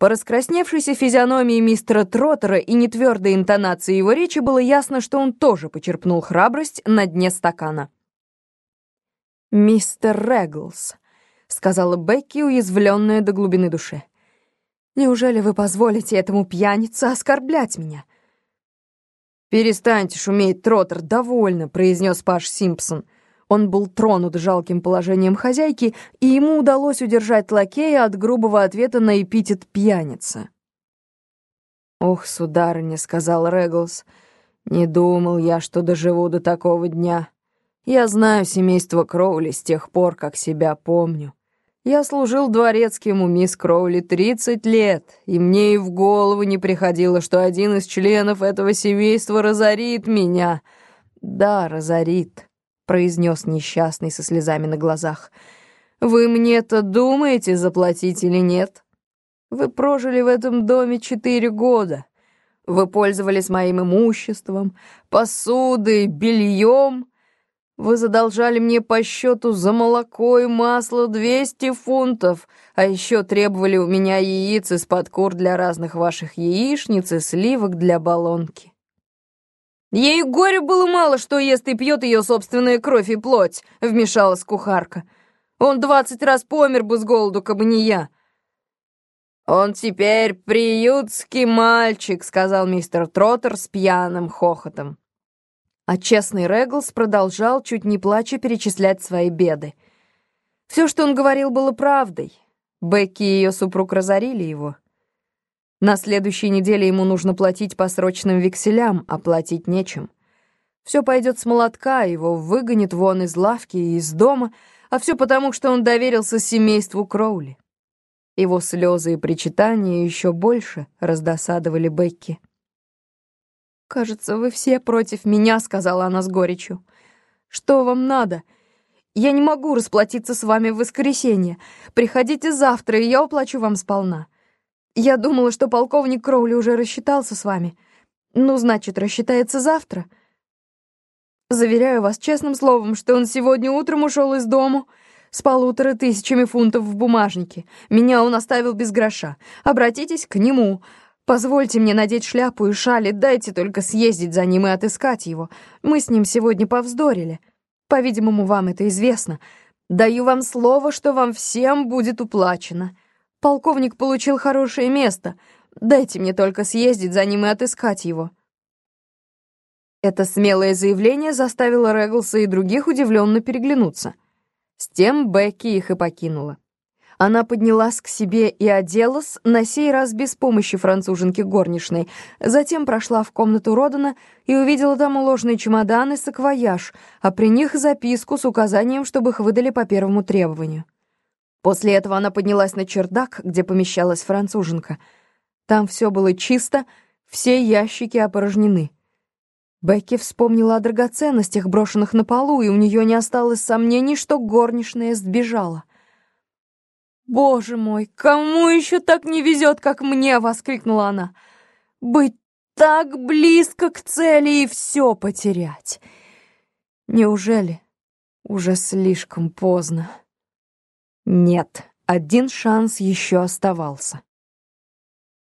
По раскрасневшейся физиономии мистера Троттера и нетвердой интонации его речи было ясно, что он тоже почерпнул храбрость на дне стакана. «Мистер Реглс», — сказала Бекки, уязвленная до глубины души. «Неужели вы позволите этому пьянице оскорблять меня?» «Перестаньте шуметь, Троттер, довольно», — произнес Паш Симпсон. Он был тронут жалким положением хозяйки, и ему удалось удержать лакея от грубого ответа на эпитет «пьяница». «Ох, сударыня», — сказал Реглс, — «не думал я, что доживу до такого дня. Я знаю семейство Кроули с тех пор, как себя помню. Я служил дворецким у мисс Кроули 30 лет, и мне и в голову не приходило, что один из членов этого семейства разорит меня. Да, разорит» произнес несчастный со слезами на глазах. «Вы мне-то думаете, заплатить или нет? Вы прожили в этом доме четыре года. Вы пользовались моим имуществом, посудой, бельем. Вы задолжали мне по счету за молоко и масло 200 фунтов, а еще требовали у меня яиц из-под кур для разных ваших яичниц и сливок для баллонки. «Ей горе было мало, что ест и пьет ее собственная кровь и плоть», — вмешалась кухарка. «Он двадцать раз помер бы с голоду, кабы не я». «Он теперь приютский мальчик», — сказал мистер Троттер с пьяным хохотом. А честный Реглс продолжал, чуть не плача, перечислять свои беды. Все, что он говорил, было правдой. Бекки и ее супруг разорили его. На следующей неделе ему нужно платить по срочным векселям, а платить нечем. Все пойдет с молотка, его выгонят вон из лавки и из дома, а все потому, что он доверился семейству Кроули. Его слезы и причитания еще больше раздосадовали Бекки. «Кажется, вы все против меня», — сказала она с горечью. «Что вам надо? Я не могу расплатиться с вами в воскресенье. Приходите завтра, и я уплачу вам сполна. Я думала, что полковник Кроули уже рассчитался с вами. Ну, значит, рассчитается завтра. Заверяю вас честным словом, что он сегодня утром ушел из дому с полутора тысячами фунтов в бумажнике. Меня он оставил без гроша. Обратитесь к нему. Позвольте мне надеть шляпу и шали, дайте только съездить за ним и отыскать его. Мы с ним сегодня повздорили. По-видимому, вам это известно. Даю вам слово, что вам всем будет уплачено. Полковник получил хорошее место. Дайте мне только съездить за ним и отыскать его». Это смелое заявление заставило Реглса и других удивленно переглянуться. С тем Бекки их и покинула. Она поднялась к себе и оделась, на сей раз без помощи француженки горничной, затем прошла в комнату Родана и увидела там уложенные чемоданы и саквояж, а при них записку с указанием, чтобы их выдали по первому требованию. После этого она поднялась на чердак, где помещалась француженка. Там все было чисто, все ящики опорожнены. Бекки вспомнила о драгоценностях, брошенных на полу, и у нее не осталось сомнений, что горничная сбежала. «Боже мой, кому еще так не везет, как мне!» — воскликнула она. «Быть так близко к цели и все потерять! Неужели уже слишком поздно?» Нет, один шанс еще оставался.